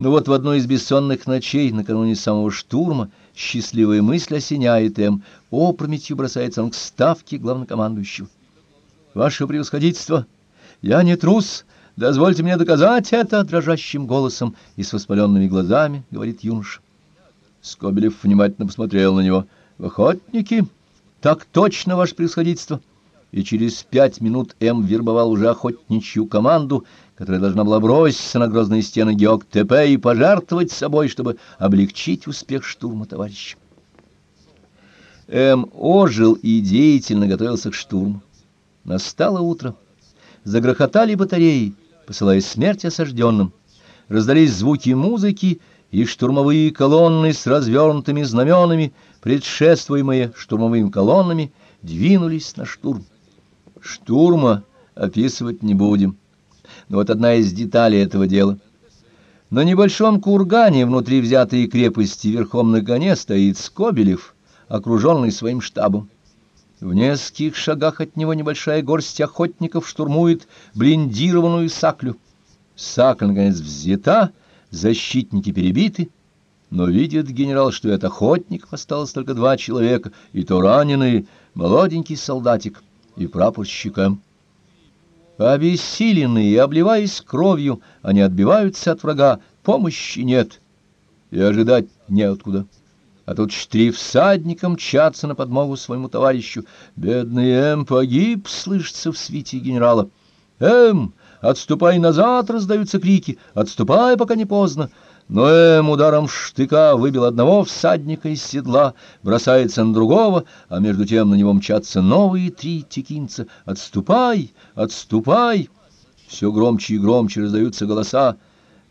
Но вот в одной из бессонных ночей, накануне самого штурма, счастливая мысль осеняет М. Опрометью бросается он к ставке главнокомандующего. «Ваше превосходительство, я не трус, дозвольте мне доказать это!» Дрожащим голосом и с воспаленными глазами, говорит юноша. Скобелев внимательно посмотрел на него. «Охотники?» «Так точно, ваше превосходительство!» и через пять минут М вербовал уже охотничью команду, которая должна была броситься на грозные стены Геок-ТП и пожертвовать собой, чтобы облегчить успех штурма товарища. М ожил и деятельно готовился к штурму. Настало утро. Загрохотали батареи, посылая смерть осажденным. Раздались звуки музыки, и штурмовые колонны с развернутыми знаменами, предшествуемые штурмовыми колоннами, двинулись на штурм. Штурма описывать не будем. Но вот одна из деталей этого дела. На небольшом кургане внутри взятой крепости верхом на коне стоит Скобелев, окруженный своим штабом. В нескольких шагах от него небольшая горсть охотников штурмует блиндированную саклю. Сакля, наконец, взята, защитники перебиты, но видит генерал, что от охотников осталось только два человека, и то раненые, молоденький солдатик — и прапорщика. Обессиленные обливаясь кровью, они отбиваются от врага, помощи нет, и ожидать неоткуда. А тут четыре всадника мчатся на подмогу своему товарищу. Бедный Эм погиб, слышится в свите генерала. «Эм, отступай назад!» — раздаются крики. «Отступай, пока не поздно!» Ноэм ударом штыка выбил одного всадника из седла, бросается на другого, а между тем на него мчатся новые три текинца. «Отступай! Отступай!» Все громче и громче раздаются голоса.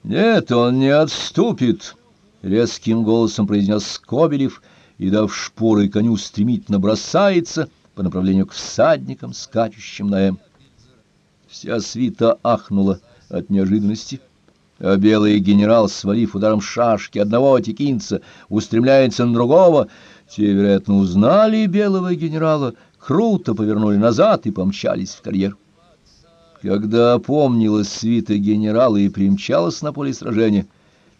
«Нет, он не отступит!» — резким голосом произнес Скобелев, и, дав шпоры коню, стремительно бросается по направлению к всадникам, скачущим на М. Вся свита ахнула от неожиданности. А белый генерал, свалив ударом шашки одного текинца, устремляется на другого. Те, вероятно, узнали белого генерала, круто повернули назад и помчались в карьер. Когда опомнилась свита генерала и примчалась на поле сражения,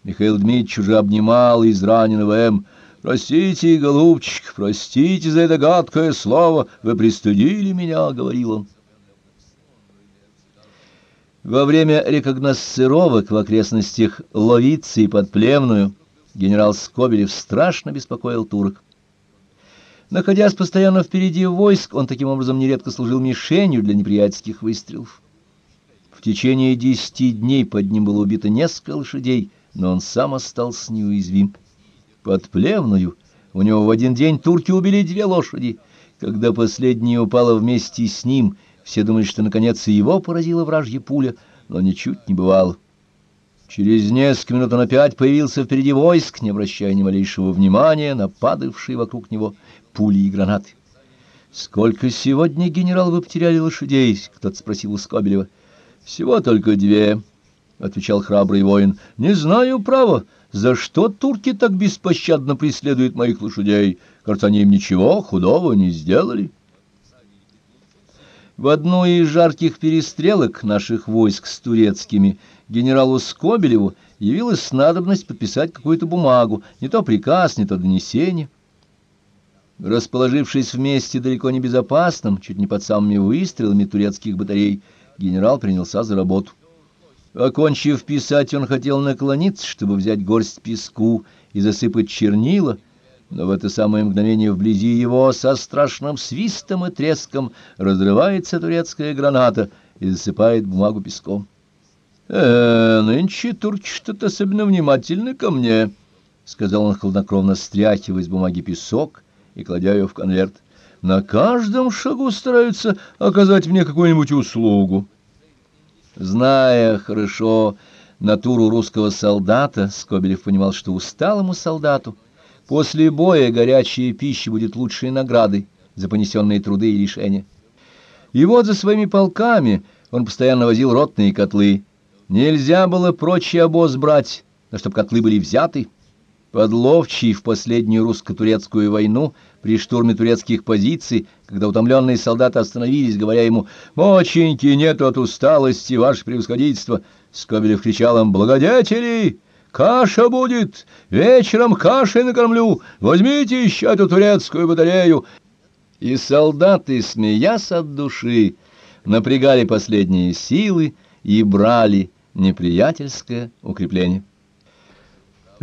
Михаил Дмитриевич уже обнимал израненного М. «Простите, голубчик, простите за это гадкое слово, вы пристыдили меня», — говорил он. Во время рекогносцировок в окрестностях Ловицы и Подплевную генерал Скобелев страшно беспокоил турок. Находясь постоянно впереди войск, он таким образом нередко служил мишенью для неприятельских выстрелов. В течение десяти дней под ним было убито несколько лошадей, но он сам остался неуязвим. Под Плевную у него в один день турки убили две лошади. Когда последняя упала вместе с ним — все думали, что наконец и его поразила вражья пуля, но ничуть не бывало. Через несколько минут он опять появился впереди войск, не обращая ни малейшего внимания на падавшие вокруг него пули и гранаты. «Сколько сегодня, генерал, вы потеряли лошадей?» — кто-то спросил у Скобелева. «Всего только две», — отвечал храбрый воин. «Не знаю, право, за что турки так беспощадно преследуют моих лошадей? Кажется, они им ничего худого не сделали». В одну из жарких перестрелок наших войск с турецкими генералу Скобелеву явилась надобность подписать какую-то бумагу, не то приказ, не то донесение. Расположившись вместе далеко не безопасным, чуть не под самыми выстрелами турецких батарей, генерал принялся за работу. Окончив писать, он хотел наклониться, чтобы взять горсть песку и засыпать чернила — но в это самое мгновение вблизи его со страшным свистом и треском разрывается турецкая граната и засыпает бумагу песком. «Э, нынче турки что-то особенно внимательны ко мне», — сказал он хладнокровно, стряхивая с бумаги песок и кладя ее в конверт. «На каждом шагу стараются оказать мне какую-нибудь услугу». Зная хорошо натуру русского солдата, Скобелев понимал, что усталому солдату — После боя горячая пища будет лучшей наградой за понесенные труды и лишения. И вот за своими полками он постоянно возил ротные котлы. Нельзя было прочий обоз брать, но чтоб котлы были взяты. Подловчий в последнюю русско-турецкую войну при штурме турецких позиций, когда утомленные солдаты остановились, говоря ему «Моченьки, нет от усталости, ваше превосходительство!» Скобелев кричал им «Благодетели! Каша будет! Вечером кашей накормлю! Возьмите еще эту турецкую батарею!» И солдаты, смеясь от души, напрягали последние силы и брали неприятельское укрепление.